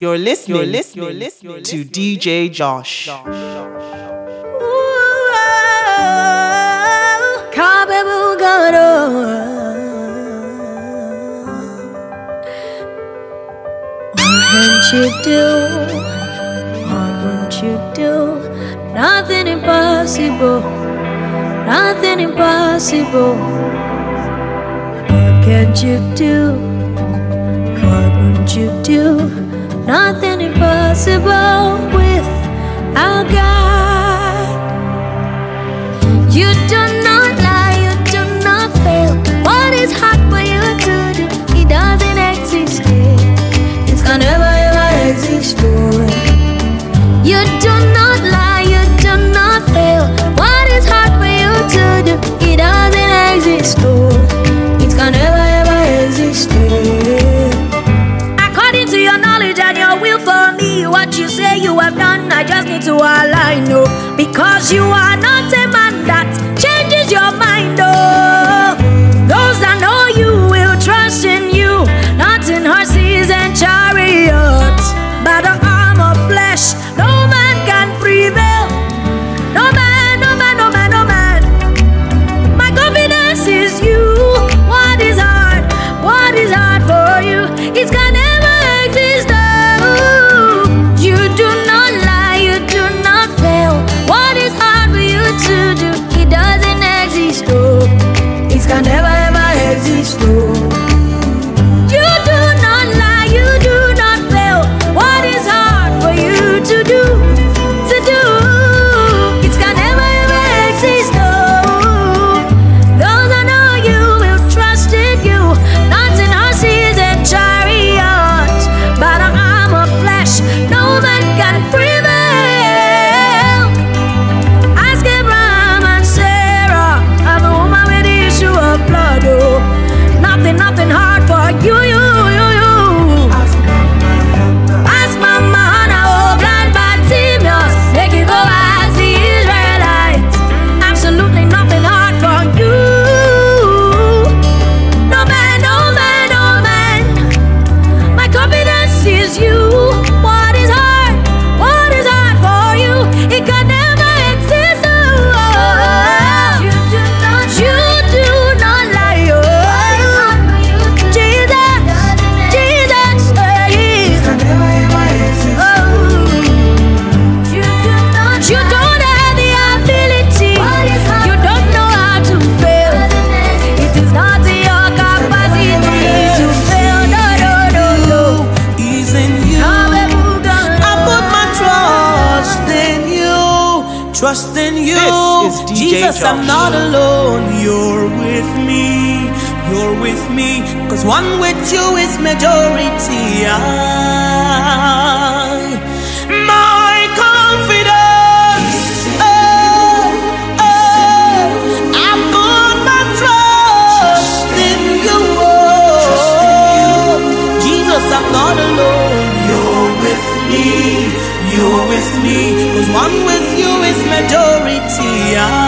You're listening, you're listening, you're listening, to you're DJ Josh. Josh. What won't you do? What won't you do? Nothing impossible. Nothing impossible. What can't you do? What won't you do? nothing impossible with our God. You do not lie, you do not fail. What is hard for you to do? I just need to align, no. Oh, because you are not a man that changes your mind, oh. Those that know you will trust in you, not in horses and chariots, but the arm of flesh, no you is majority. I, my confidence, oh, oh, I put my trust in you. Oh, Jesus, I'm not alone. You're with me, you're with me. Cause one with you is majority. I,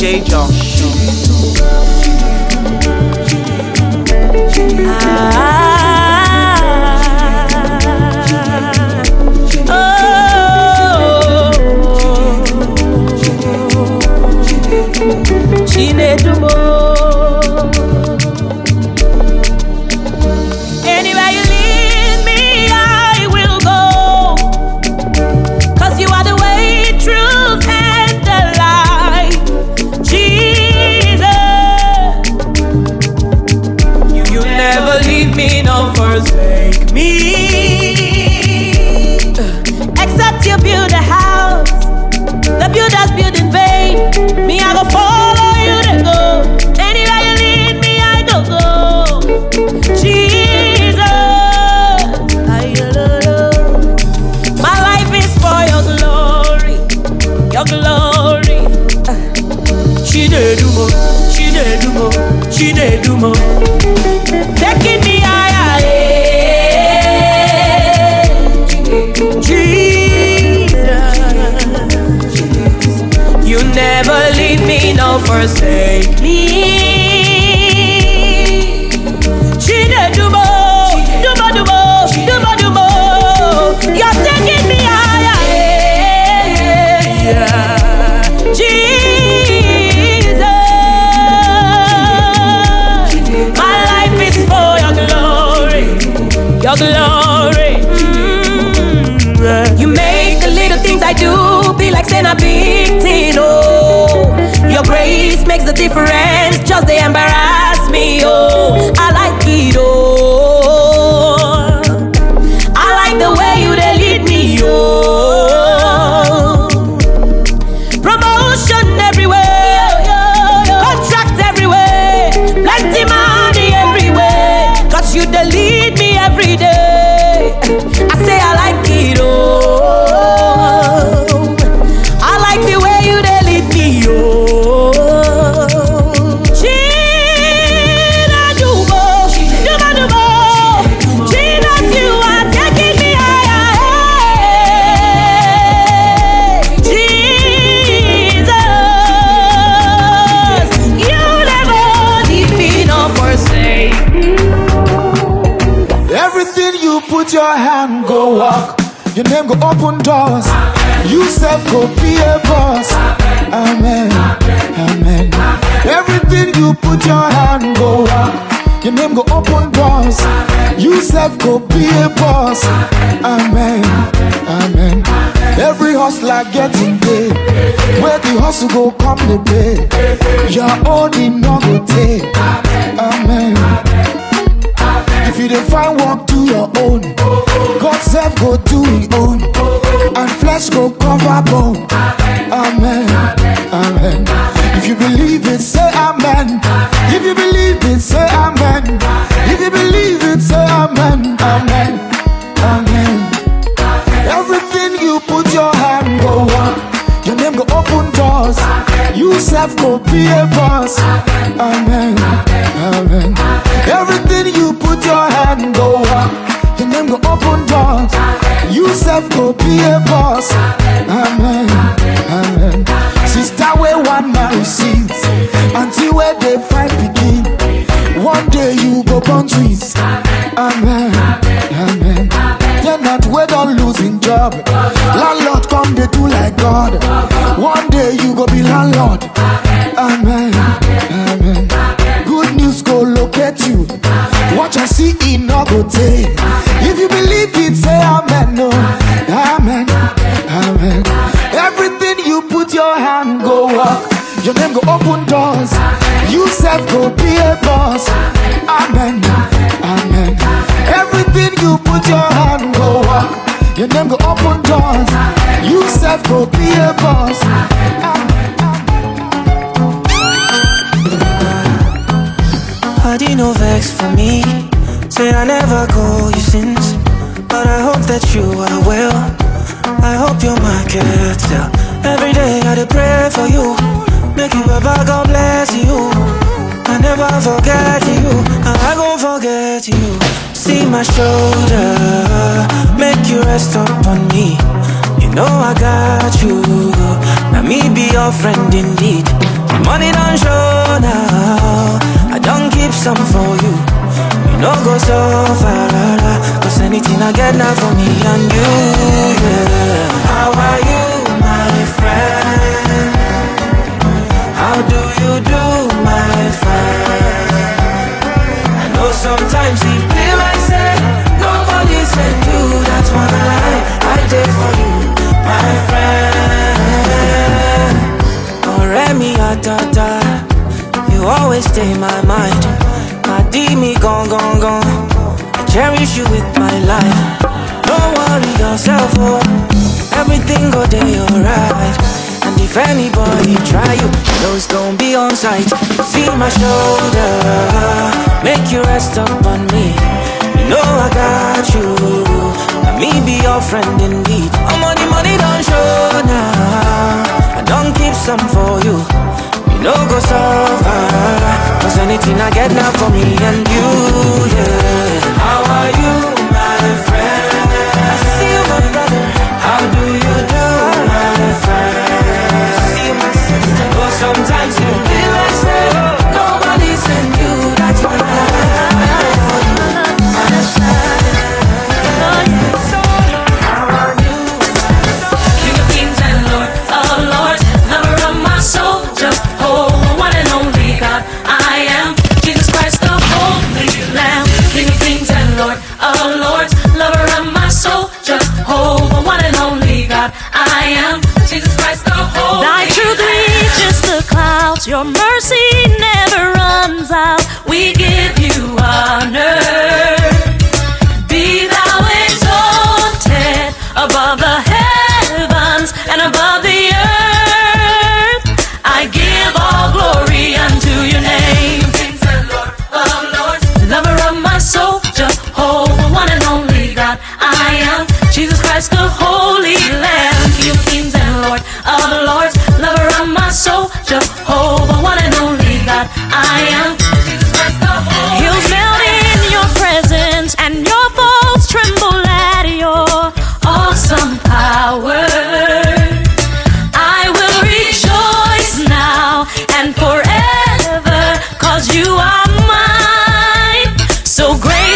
I do be like saying Your grace makes the difference. Just the embarrassment. Put your hand go walk. Your name go open doors. You self go be a boss. Amen. Amen. Amen. Everything you put your hand go walk. Your name go open doors. You self go be a boss. Amen. Amen. Every hustler getting paid. Where the hustle go come the pay. Your own no go take. Amen. If you dey find work, do your own. God self go do his own, and flesh go cover bone. Amen, amen. If you believe it, say amen. If you believe it, say amen. If you believe it, say amen, amen, amen. Everything you put your hand go on. Your name go open doors. You self go be a boss. Amen. Amen. Everything you put your hand go on. Your name go open doors. You self go be a boss. Amen. Amen. Sister where one man receives until where they find begin. One day you go born twins. Amen. Amen. Then not we don't losing job. Landlord come they do like God. One day you go be landlord. It no take. If you believe it, say amen. No. Amen. Amen. Everything you put your hand go walk. Your name go open doors. You self go be a boss. Amen. Amen. Everything you put your hand go walk. Your name go open doors. You self go be a boss. Party no vex for me. Say I never call you since, but I hope that you are well. I hope your market sell. Every day I pray for you. Make you Baba God bless you. I never forget you. I go forget you. See my shoulder, make you rest upon me. You know I got you. Now me be your friend indeed. Money don't show now. I don't keep some for you. Know go so far. Cause anything I get now for me and you. Yeah. How are you, my friend? How do you do, my friend? I know sometimes it feel like say nobody send you. That's one lie I did for you, my friend. Ọ̀rẹ́ mi àtàtà, you always stay in my mind. Pàdí mi gan gan gan, I cherish you with my life. Don't worry yourself, oh, everything go dey alright. And if anybody try you, those gon' be on sight. See my shoulder, make you rest upon me. You know I got you. Now me be your friend indeed. Oh, on the money don't show now. I don't keep some for you. Know go so far. Cause anything I get now for me and you, yeah. How are you, my friend? I see you, my brother. How do you do, my friend? I See you, my sister. But sometimes you feel like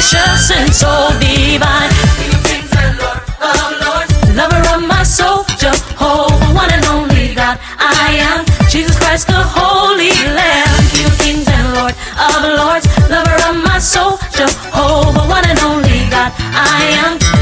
gracious and so divine. Lover of my soul, Jehovah, one and only God, I am Jesus Christ, the Holy Lamb, King of Kings and Lord of Lords, Lover of my soul, Jehovah, one and only God, I am.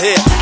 here.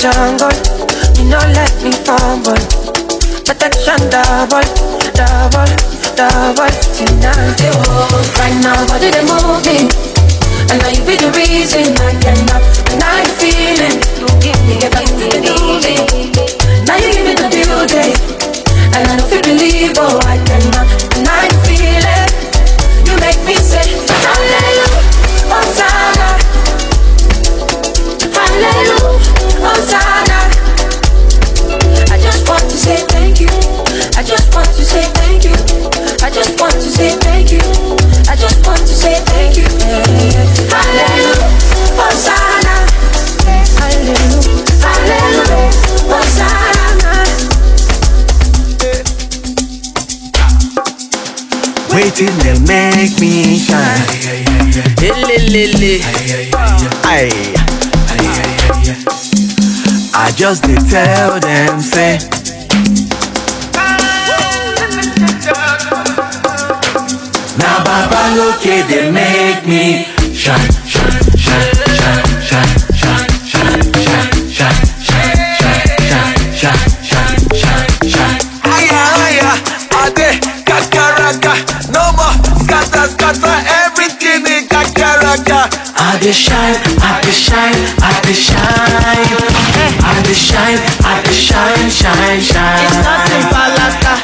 Jungle, you know let me fumble. Protection double, double, double tonight. Oh, right now, body they moving, Waiting they make me shine. I just did tell them say. Now Baba look they make me shine, shine, shine, shine, shine, scatter, everything in kakaraka. I dey shine, I dey shine, I dey shine, I dey shine, I dey shine, shine, shine. It's nothing but laughter.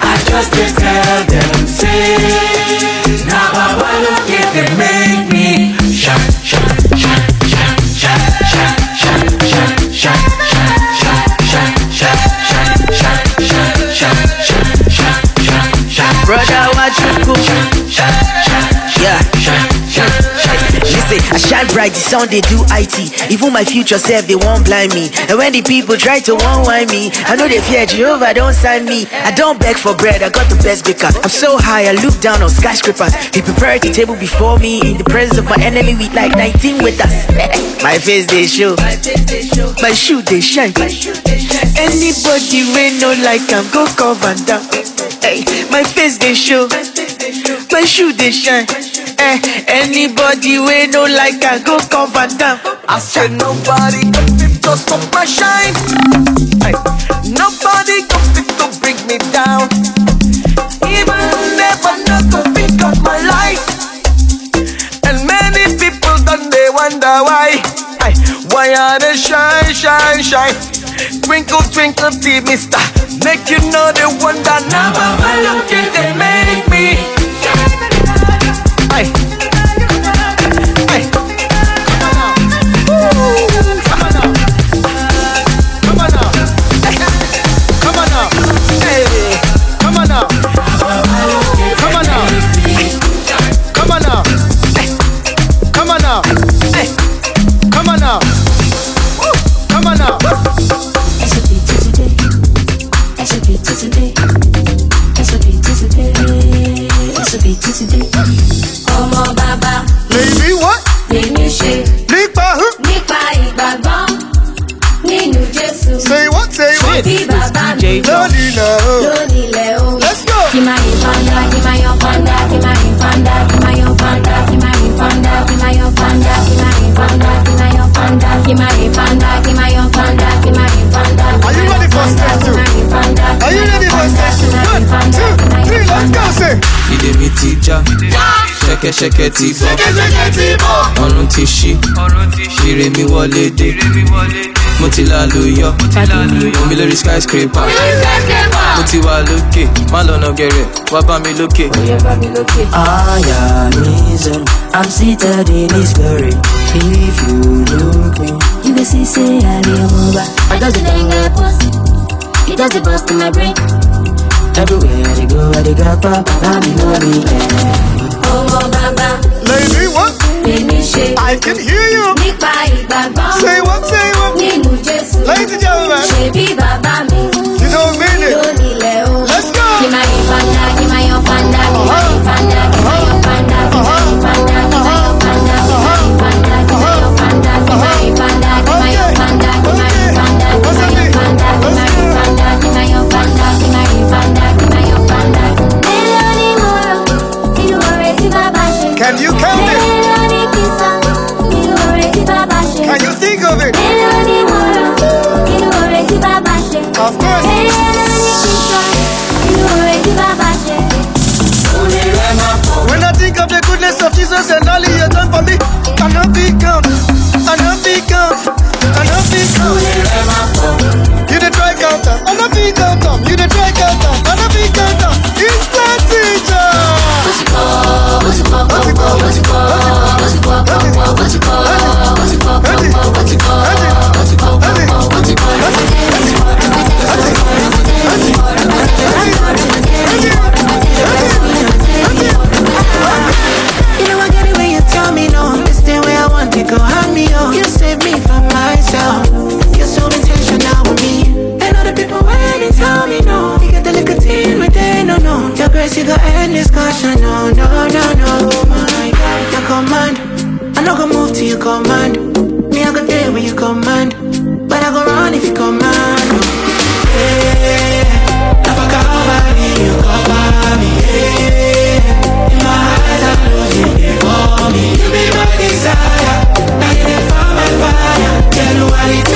I just dey tell them say, now Baba look at they make me shine, shine, shine, shine, shine, shine, shine, shine, shine, shine, shine, shine, shine, shine, shine, shine, shine, shine, shine, shine. Brother, what you go? Shine, shine, Yeah. shine, shine, shine. Listen, I shine bright, the sound they do IT. Even my future self, they won't blind me. And when the people try to one wine me, I know they fear Jehovah, don't sign me. I don't beg for bread, I got the best baker. I'm so high, I look down on skyscrapers. He prepared the table before me in the presence of my enemy with like 19 with us. my face they show, my shoe they shine. Anybody rain no like I'm go cover down. Hey, my face they show, my shoe they shine. Eh, anybody we no like I go cover down. I said nobody can fit to stop my shine. Hey, nobody can fit to bring me down. Even never not to think of my life. And many people done they wonder why. Hey, why are they shine, shine, shine? Twinkle, twinkle, tea, mister. Make you know they wonder now. Baba, look at they make me. to the do. ṣẹ̀kẹ̀ ṣẹ̀kẹ̀ ti bọ̀ ọ̀run ti ṣí. Ire mi wọlé dé. Mo ti la lu yọ omi lórí skyscraper. Mo ti wà lókè. Má lọ́nà gẹ̀rẹ̀. Wá bá mi lókè. àyà mi zọlù i'm seated in his glory. If you look me. You go see say i dey move back. i pass it just dey burst in my brain. Everywhere i dey go i dey grab papa na me no be there. Eh. Lady, what? I can hear you. Say what, say what? Ladies and gentlemen. You don't mean it. Let's go. Command. Me I go there when you command, but I go run if you command. Yeah, I forgot about you, cover me. Yeah, in my eyes I'm losing it for me. You be my desire, now you the fire, my fire. January to December,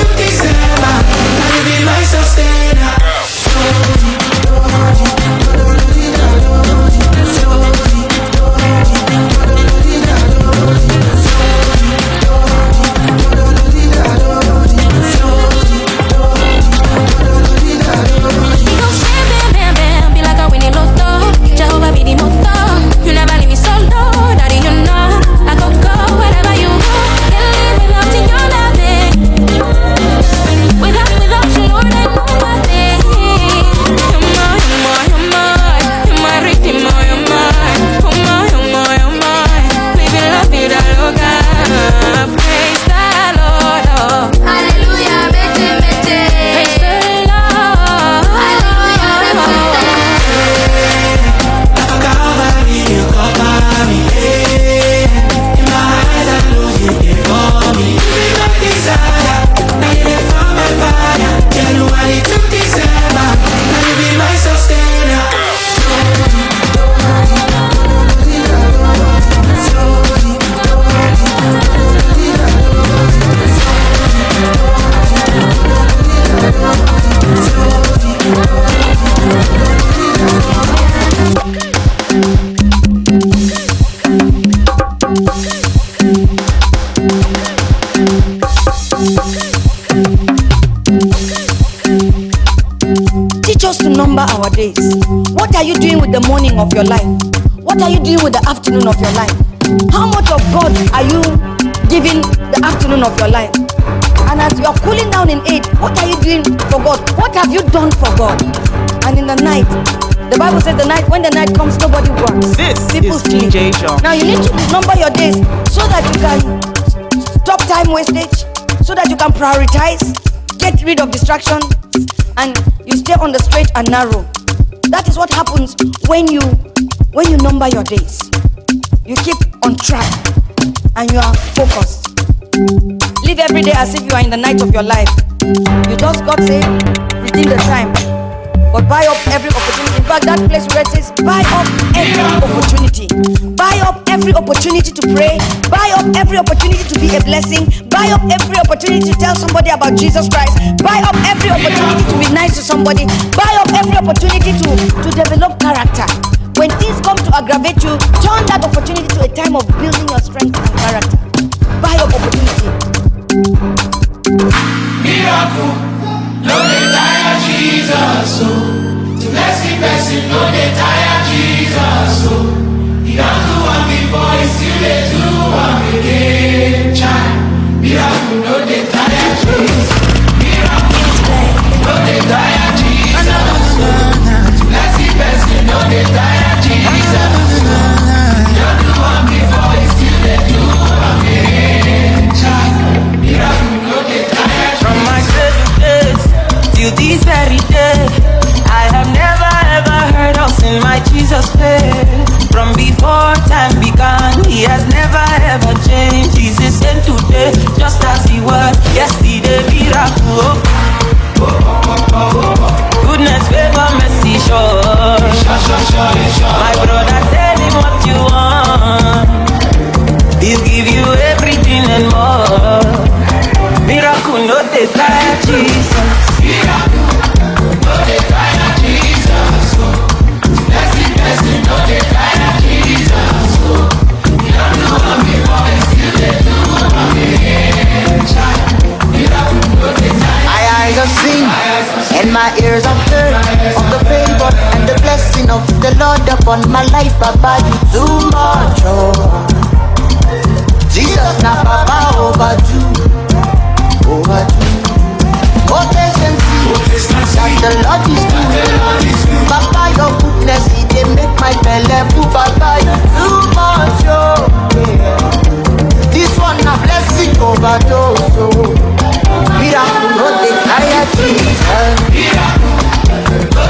with the morning of your life? What are you doing with the afternoon of your life? How much of God are you giving the afternoon of your life? And as you are cooling down in age, what are you doing for God? What have you done for God? And in the night, the Bible says the night when the night comes, nobody works. This People is sleep. DJ Josh. Now you need to number your days so that you can stop time wastage, so that you can prioritize, get rid of distraction, and you stay on the straight and narrow. That is what happens when you when you number your days. You keep on track and you are focused. Live every day as if you are in the night of your life. You just God say, redeem the time. But buy up every opportunity. back that place where it says, buy up every opportunity. Buy up every opportunity to pray. Buy up every opportunity to be a blessing. Buy up every opportunity to tell somebody about Jesus Christ. Buy up every opportunity to be nice to somebody. Buy up every opportunity to, to develop character. When things come to aggravate you, turn that opportunity to a time of building your strength and character. Buy up opportunity. Miracle, love the Jesus. Oh person no dey tire Jesus o. He don do am before, he still dey do am again. Chai, miracle no dey tire Jesus. Miracle no dey tire Jesus o. Blessed person no dey tire Jesus o. He don do am before, he still dey do am again. Chai, miracle no dey tire From my seven days till this very day, my Jesus face. From before time began, He has never ever changed. He's the same today, just as He was yesterday. Miracle. Goodness, favor, mercy, sure. My brother, tell him what you want. He'll give you everything and more. Miracle, no dey tire Jesus. My ears have heard of the favor and the blessing of the Lord upon my life. Papa, you too much, oh. Jesus, now Papa, overdue, overdue. Taste and see that the Lord is good. Papa, your goodness, it dey make my belly full. Papa, you too much, oh. Yeah. This one a blessing overdose, oh. We are decaia Jesus Miracle no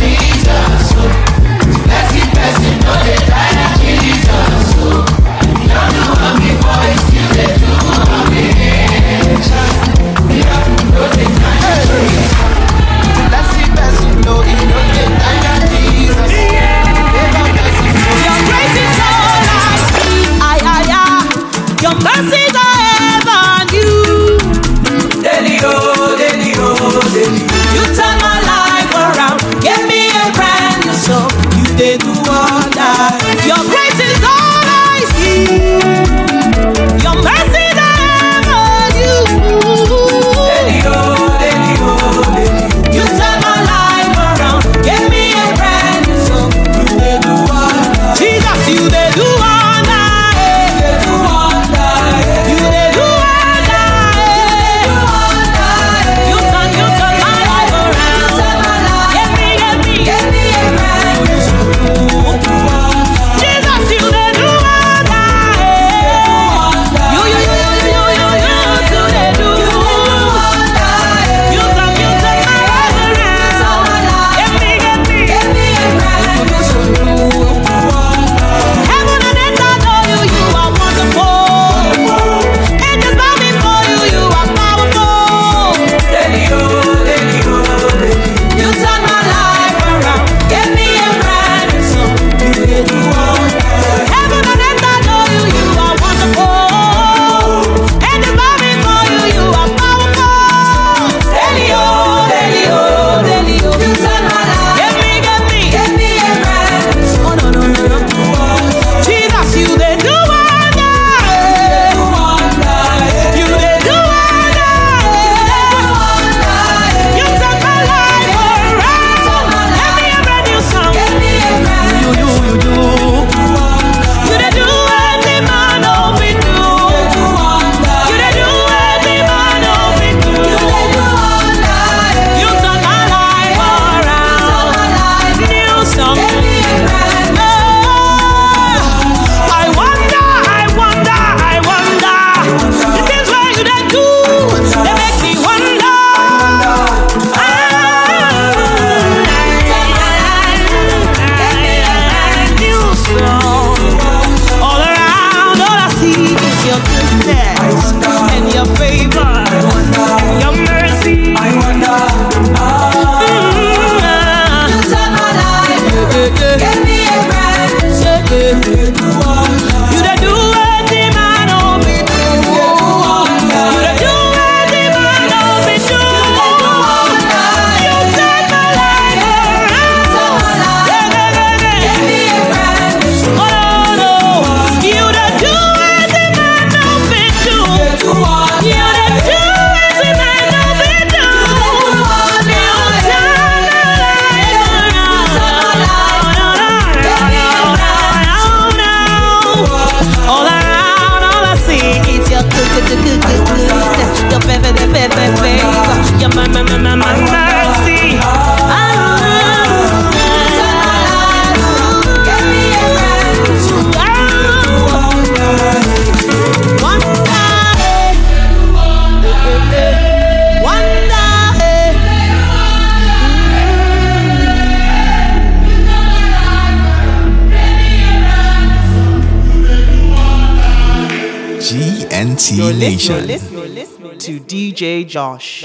Jesus Blessed person no decaia Jesus you're listening to DJ Josh.